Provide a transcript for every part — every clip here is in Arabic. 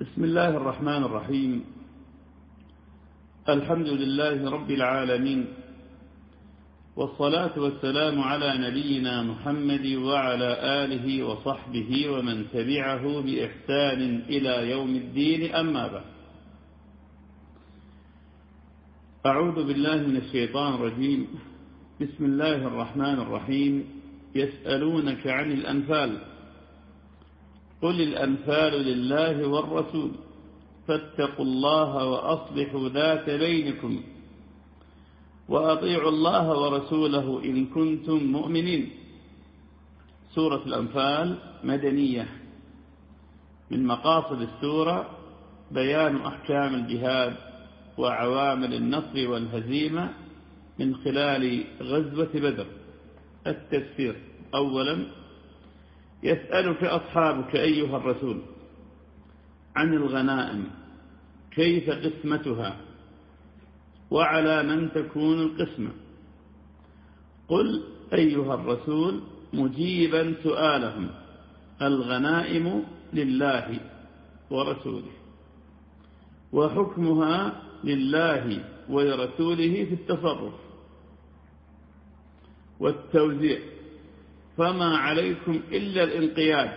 بسم الله الرحمن الرحيم. الحمد لله رب العالمين والصلاة والسلام على نبينا محمد وعلى آله وصحبه ومن تبعه بإحسان إلى يوم الدين أما بعد. أعوذ بالله من الشيطان الرجيم. بسم الله الرحمن الرحيم. يسألونك عن الأنفال. قل الأنفال لله والرسول فاتقوا الله وأصلحوا ذات بينكم وأطيعوا الله ورسوله إن كنتم مؤمنين. سورة الأنفال مدنية. من مقاصد السورة بيان أحكام الجهاد وعوامل النصر والهزيمة من خلال غزوة بدر. التفسير أولا يسألك أصحابك أيها الرسول عن الغنائم كيف قسمتها؟ وعلى من تكون القسمة؟ قل أيها الرسول مجيبا سؤالهم الغنائم لله ورسوله وحكمها لله ولرسوله في التصرف والتوزيع. فما عليكم إلا الانقياد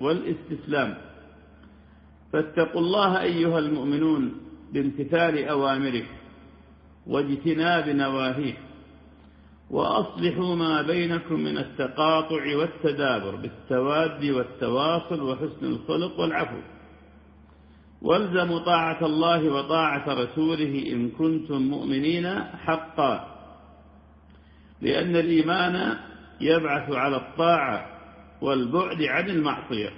والاستسلام. فاتقوا الله أيها المؤمنون بامتثال أوامره واجتناب نواهيه وأصلحوا ما بينكم من التقاطع والتدابر بالتواد والتواصل وحسن الخلق والعفو. والزموا طاعة الله وطاعة رسوله إن كنتم مؤمنين حقا لأن الإيمان يبعث على الطاعة والبعد عن المعصية.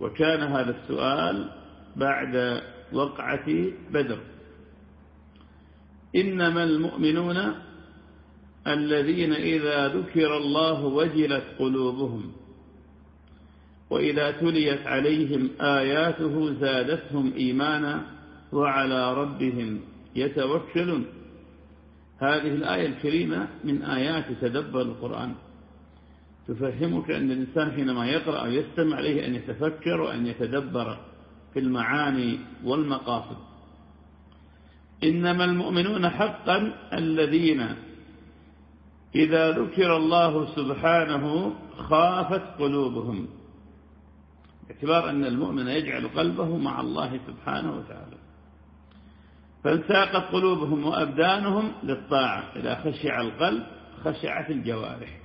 وكان هذا السؤال بعد وقعة بدر. إنما المؤمنون الذين إذا ذكر الله وجلت قلوبهم وإذا تليت عليهم آياته زادتهم إيمانا وعلى ربهم يتوكلون. هذه الآية الكريمة من آيات تدبر القرآن. تفهمك أن الإنسان حينما يقرأ أو يستمع عليه أن يتفكر وأن يتدبر في المعاني والمقاصد. إنما المؤمنون حقا الذين إذا ذكر الله سبحانه خافت قلوبهم. باعتبار أن المؤمن يجعل قلبه مع الله سبحانه وتعالى. فانساقت قلوبهم وأبدانهم للطاعة إذا خشع القلب خشعت الجوارح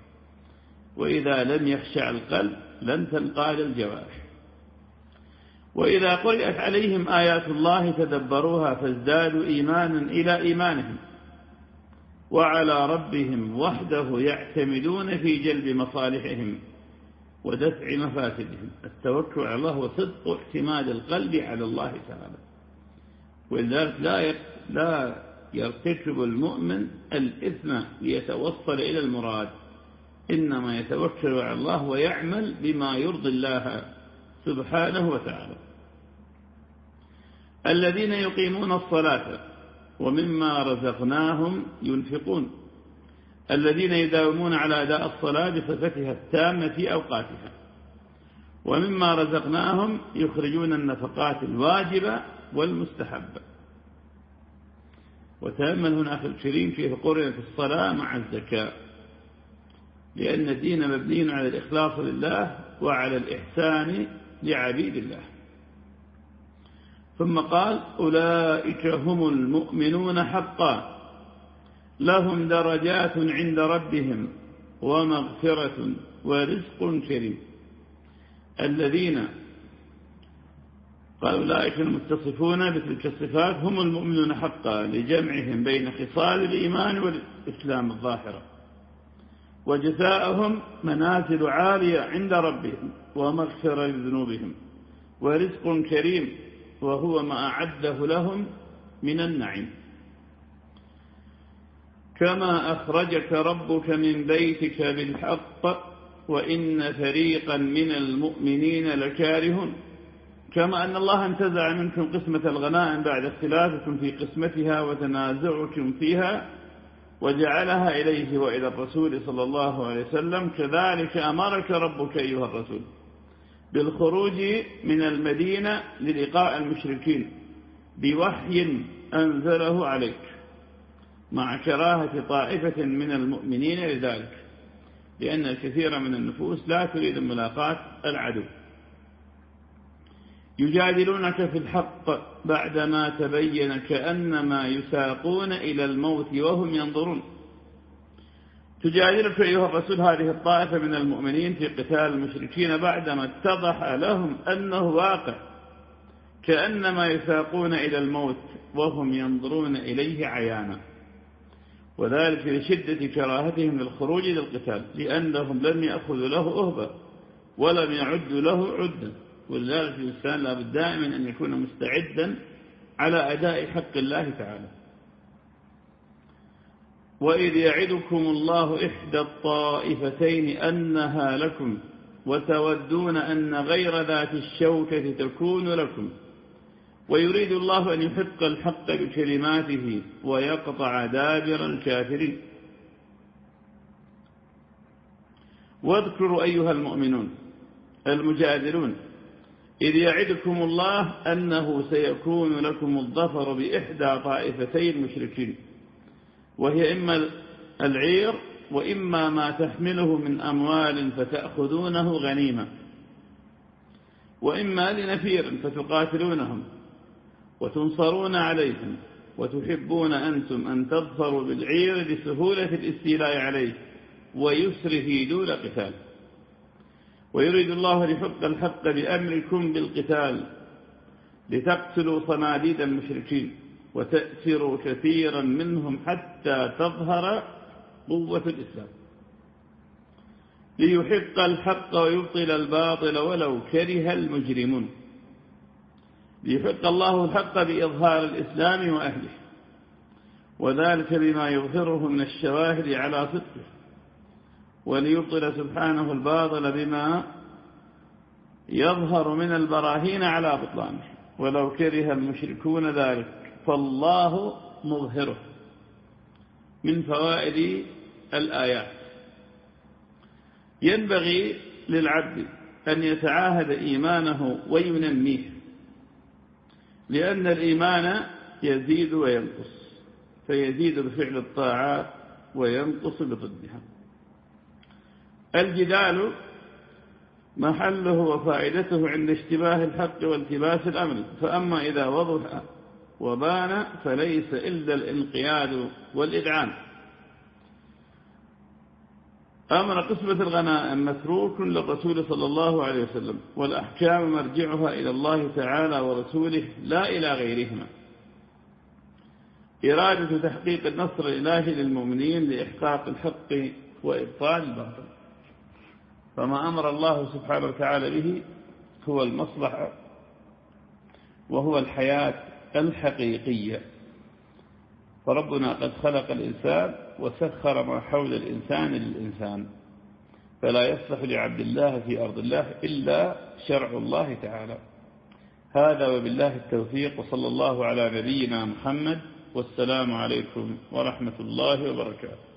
وإذا لم يخشع القلب لن تنقاد الجوارح. وإذا قرأت عليهم آيات الله تدبروها فازدادوا إيمانا إلى إيمانهم. وعلى ربهم وحده يعتمدون في جلب مصالحهم ودفع مفاسدهم. التوكل على الله وصدق اعتماد القلب على الله تعالى. ولذلك لا لا يرتكب المؤمن الإثم ليتوصل إلى المراد. إنما يتوكل على الله ويعمل بما يرضي الله سبحانه وتعالى. الذين يقيمون الصلاة ومما رزقناهم ينفقون. الذين يداومون على أداء الصلاة بصفتها التامة في أوقاتها. ومما رزقناهم يخرجون النفقات الواجبة والمستحبة. وتأمل هنا أخي الكريم كيف قرنت الصلاة مع الزكاة لأن الدين مبني على الإخلاص لله وعلى الإحسان لعبيد الله. ثم قال أولئك هم المؤمنون حقا لهم درجات عند ربهم ومغفرة ورزق كريم. الذين قال أولئك المتصفون بتلك الصفات هم المؤمنون حقا لجمعهم بين خصال الإيمان والإسلام الظاهرة. وجزاءهم منازل عالية عند ربهم ومغفرة لذنوبهم ورزق كريم وهو ما أعده لهم من النعيم. كما أخرجك ربك من بيتك بالحق وإن فريقا من المؤمنين لكارهون. كما أن الله انتزع منكم قسمة الغنائم بعد اختلافكم في قسمتها وتنازعكم فيها وجعلها إليه وإلى الرسول صلى الله عليه وسلم. كذلك أمرك ربك أيها الرسول بالخروج من المدينة للقاء المشركين بوحي أنزله عليك مع كراهة طائفة من المؤمنين لذلك. لأن الكثير من النفوس لا تريد ملاقاة العدو. يجادلونك في الحق بعدما تبين كأنما يساقون إلى الموت وهم ينظرون. تجادلك أيها الرسول هذه الطائفة من المؤمنين في قتال المشركين بعدما اتضح لهم أنه واقع. كأنما يساقون إلى الموت وهم ينظرون إليه عيانا. وذلك لشدة كراهتهم للخروج للقتال لأنهم لم يأخذوا له أهبة ولم يعدوا له عدا ولذلك الإنسان لابد دائما أن يكون مستعدا على أداء حق الله تعالى. وإذ يعدكم الله إحدى الطائفتين أنها لكم وتودون أن غير ذات الشوكة تكون لكم. ويريد الله أن يحق الحق بكلماته ويقطع دابر الكافرين. واذكروا أيها المؤمنون المجادلون إذ يعدكم الله أنه سيكون لكم الظفر بإحدى طائفتي المشركين وهي إما العير وإما ما تحمله من أموال فتأخذونه غنيمة وإما لنفير فتقاتلونهم. وتنصرون عليهم وتحبون أنتم أن تظفروا بالعير لسهولة الاستيلاء عليه ويسر في دون قتال. ويريد الله لحق الحق بأمركم بالقتال لتقتلوا صناديد المشركين وتأسروا كثيرا منهم حتى تظهر قوة الإسلام. ليحق الحق ويبطل الباطل ولو كره المجرمون. ليحق الله الحق بإظهار الإسلام وأهله وذلك بما يظهره من الشواهد على صدقه وليبطل سبحانه الباطل بما يظهر من البراهين على بطلانه. ولو كره المشركون ذلك فالله مظهره من فوائد الآيات. ينبغي للعبد أن يتعاهد إيمانه وينميه. لأن الإيمان يزيد وينقص فيزيد بفعل الطاعات وينقص بضدها. الجدال محله وفائدته عند اشتباه الحق والتباس الأمر فأما إذا وضح وبان فليس إلا الانقياد والإدعان. أمر قسمة الغنائم متروك للرسول صلى الله عليه وسلم والأحكام مرجعها إلى الله تعالى ورسوله لا إلى غيرهما. إرادة تحقيق النصر الإلهي للمؤمنين لإحقاق الحق وإبطال الباطل. فما أمر الله سبحانه وتعالى به هو المصلحة وهو الحياة الحقيقية. فربنا قد خلق الإنسان وسخر ما حول الإنسان للإنسان. فلا يصلح لعبد الله في أرض الله إلا شرع الله تعالى. هذا وبالله التوفيق وصلى الله على نبينا محمد والسلام عليكم ورحمة الله وبركاته.